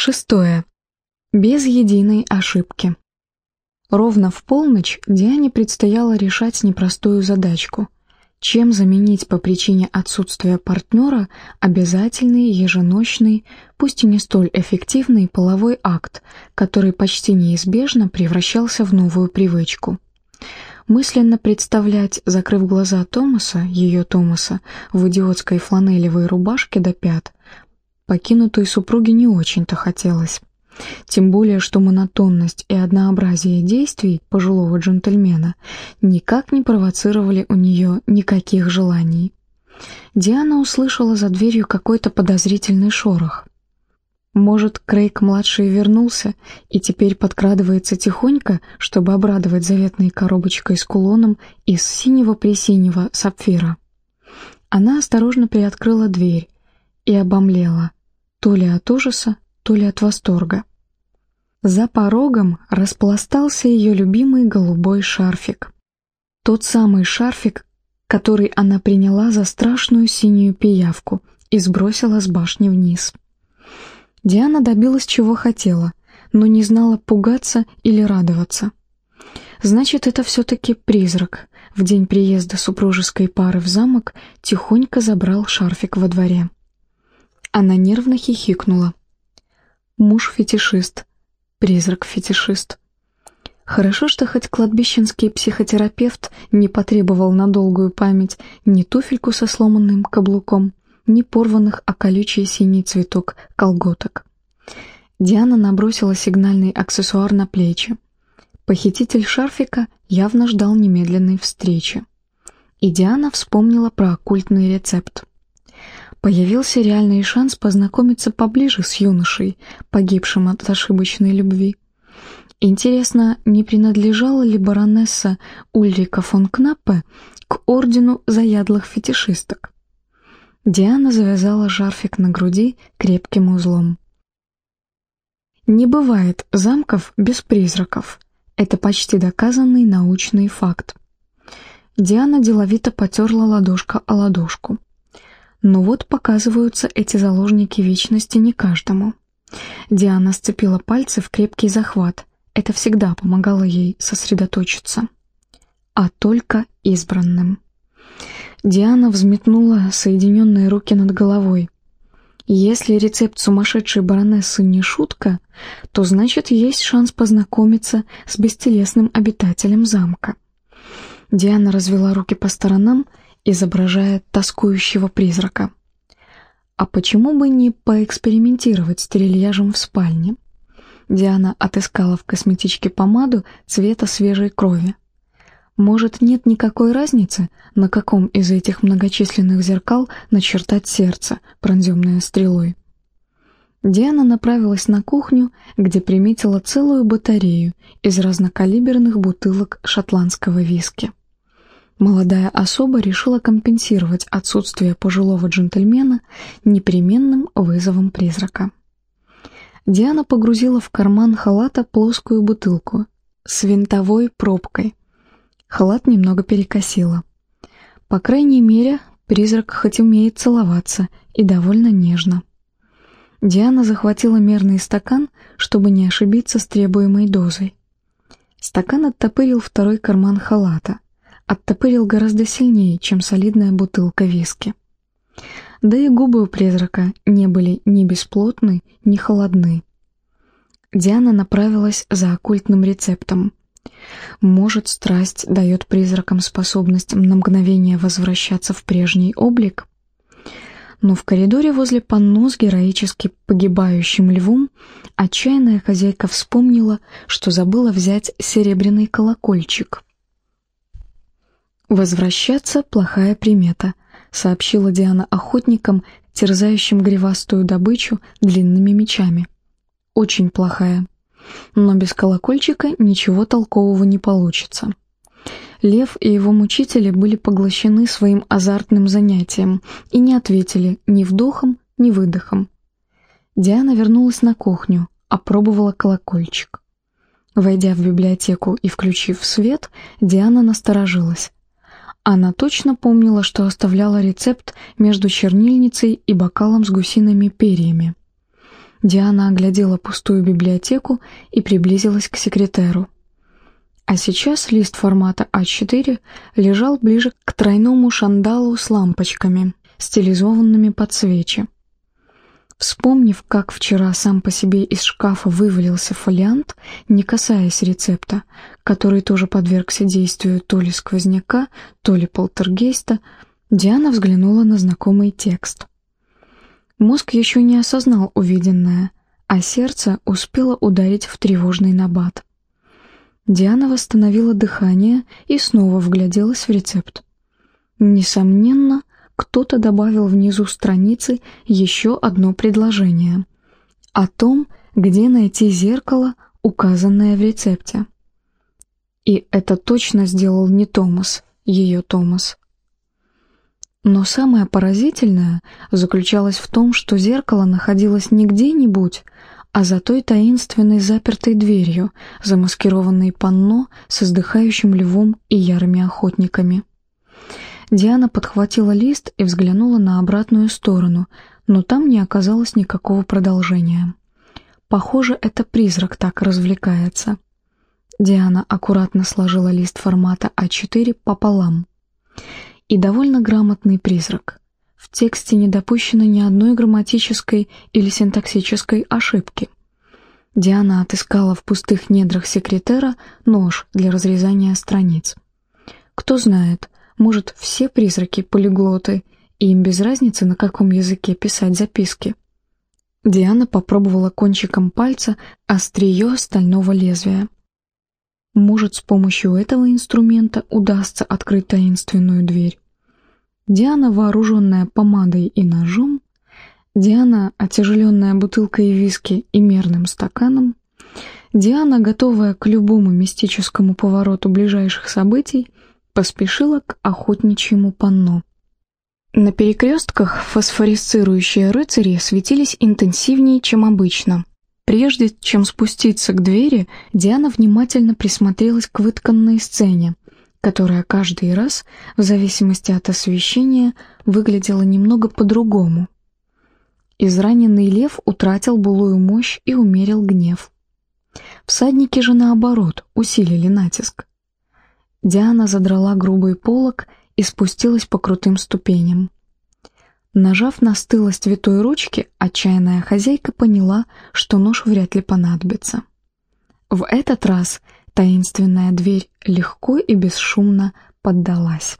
Шестое. Без единой ошибки. Ровно в полночь Диане предстояло решать непростую задачку. Чем заменить по причине отсутствия партнера обязательный еженочный, пусть и не столь эффективный половой акт, который почти неизбежно превращался в новую привычку. Мысленно представлять, закрыв глаза Томаса, ее Томаса, в идиотской фланелевой рубашке до пят, покинутой супруге не очень-то хотелось. Тем более, что монотонность и однообразие действий пожилого джентльмена никак не провоцировали у нее никаких желаний. Диана услышала за дверью какой-то подозрительный шорох. Может, Крейг-младший вернулся и теперь подкрадывается тихонько, чтобы обрадовать заветной коробочкой с кулоном из синего-пресинего сапфира. Она осторожно приоткрыла дверь и обомлела, то ли от ужаса, то ли от восторга. За порогом распластался ее любимый голубой шарфик. Тот самый шарфик, который она приняла за страшную синюю пиявку и сбросила с башни вниз. Диана добилась чего хотела, но не знала пугаться или радоваться. Значит, это все-таки призрак. В день приезда супружеской пары в замок тихонько забрал шарфик во дворе. Она нервно хихикнула. Муж-фетишист, призрак-фетишист. Хорошо, что хоть кладбищенский психотерапевт не потребовал на долгую память ни туфельку со сломанным каблуком, ни порванных о колючий синий цветок колготок. Диана набросила сигнальный аксессуар на плечи. Похититель шарфика явно ждал немедленной встречи. И Диана вспомнила про оккультный рецепт. Появился реальный шанс познакомиться поближе с юношей, погибшим от ошибочной любви. Интересно, не принадлежала ли баронесса Ульрика фон Кнаппе к ордену заядлых фетишисток? Диана завязала жарфик на груди крепким узлом. Не бывает замков без призраков. Это почти доказанный научный факт. Диана деловито потерла ладошка о ладошку. Но вот показываются эти заложники вечности не каждому. Диана сцепила пальцы в крепкий захват. Это всегда помогало ей сосредоточиться. А только избранным. Диана взметнула соединенные руки над головой. Если рецепт сумасшедшей баронессы не шутка, то значит есть шанс познакомиться с бестелесным обитателем замка. Диана развела руки по сторонам изображая тоскующего призрака. А почему бы не поэкспериментировать с трильяжем в спальне? Диана отыскала в косметичке помаду цвета свежей крови. Может, нет никакой разницы, на каком из этих многочисленных зеркал начертать сердце, пронзенное стрелой? Диана направилась на кухню, где приметила целую батарею из разнокалиберных бутылок шотландского виски. Молодая особа решила компенсировать отсутствие пожилого джентльмена непременным вызовом призрака. Диана погрузила в карман халата плоскую бутылку с винтовой пробкой. Халат немного перекосила. По крайней мере, призрак хоть умеет целоваться и довольно нежно. Диана захватила мерный стакан, чтобы не ошибиться с требуемой дозой. Стакан оттопырил второй карман халата — оттопырил гораздо сильнее, чем солидная бутылка виски. Да и губы у призрака не были ни бесплотны, ни холодны. Диана направилась за оккультным рецептом. Может, страсть дает призракам способность на мгновение возвращаться в прежний облик? Но в коридоре возле панно с героически погибающим львом отчаянная хозяйка вспомнила, что забыла взять серебряный колокольчик — «Возвращаться — плохая примета», — сообщила Диана охотникам, терзающим гривастую добычу длинными мечами. «Очень плохая. Но без колокольчика ничего толкового не получится». Лев и его мучители были поглощены своим азартным занятием и не ответили ни вдохом, ни выдохом. Диана вернулась на кухню, опробовала колокольчик. Войдя в библиотеку и включив свет, Диана насторожилась. Она точно помнила, что оставляла рецепт между чернильницей и бокалом с гусиными перьями. Диана оглядела пустую библиотеку и приблизилась к секретеру. А сейчас лист формата А4 лежал ближе к тройному шандалу с лампочками, стилизованными под свечи. Вспомнив, как вчера сам по себе из шкафа вывалился фолиант, не касаясь рецепта, который тоже подвергся действию то ли сквозняка, то ли полтергейста, Диана взглянула на знакомый текст. Мозг еще не осознал увиденное, а сердце успело ударить в тревожный набат. Диана восстановила дыхание и снова вгляделась в рецепт. Несомненно, кто-то добавил внизу страницы еще одно предложение о том, где найти зеркало, указанное в рецепте. И это точно сделал не Томас, ее Томас. Но самое поразительное заключалось в том, что зеркало находилось не где-нибудь, а за той таинственной запертой дверью, замаскированной панно с издыхающим львом и ярыми охотниками. Диана подхватила лист и взглянула на обратную сторону, но там не оказалось никакого продолжения. Похоже, это призрак так развлекается. Диана аккуратно сложила лист формата А4 пополам и довольно грамотный призрак. В тексте не допущено ни одной грамматической или синтаксической ошибки. Диана отыскала в пустых недрах секретера нож для разрезания страниц. Кто знает, может, все призраки полиглоты, и им без разницы, на каком языке писать записки. Диана попробовала кончиком пальца острие стального лезвия. Может, с помощью этого инструмента удастся открыть таинственную дверь. Диана, вооруженная помадой и ножом, Диана, отяжеленная бутылкой виски и мерным стаканом, Диана, готовая к любому мистическому повороту ближайших событий, поспешила к охотничьему панно. На перекрестках фосфорисцирующие рыцари светились интенсивнее, чем обычно, Прежде чем спуститься к двери, Диана внимательно присмотрелась к вытканной сцене, которая каждый раз, в зависимости от освещения, выглядела немного по-другому. Израненный лев утратил былую мощь и умерил гнев. Всадники же, наоборот, усилили натиск. Диана задрала грубый полог и спустилась по крутым ступеням. Нажав на стылость витой ручки, отчаянная хозяйка поняла, что нож вряд ли понадобится. В этот раз таинственная дверь легко и бесшумно поддалась.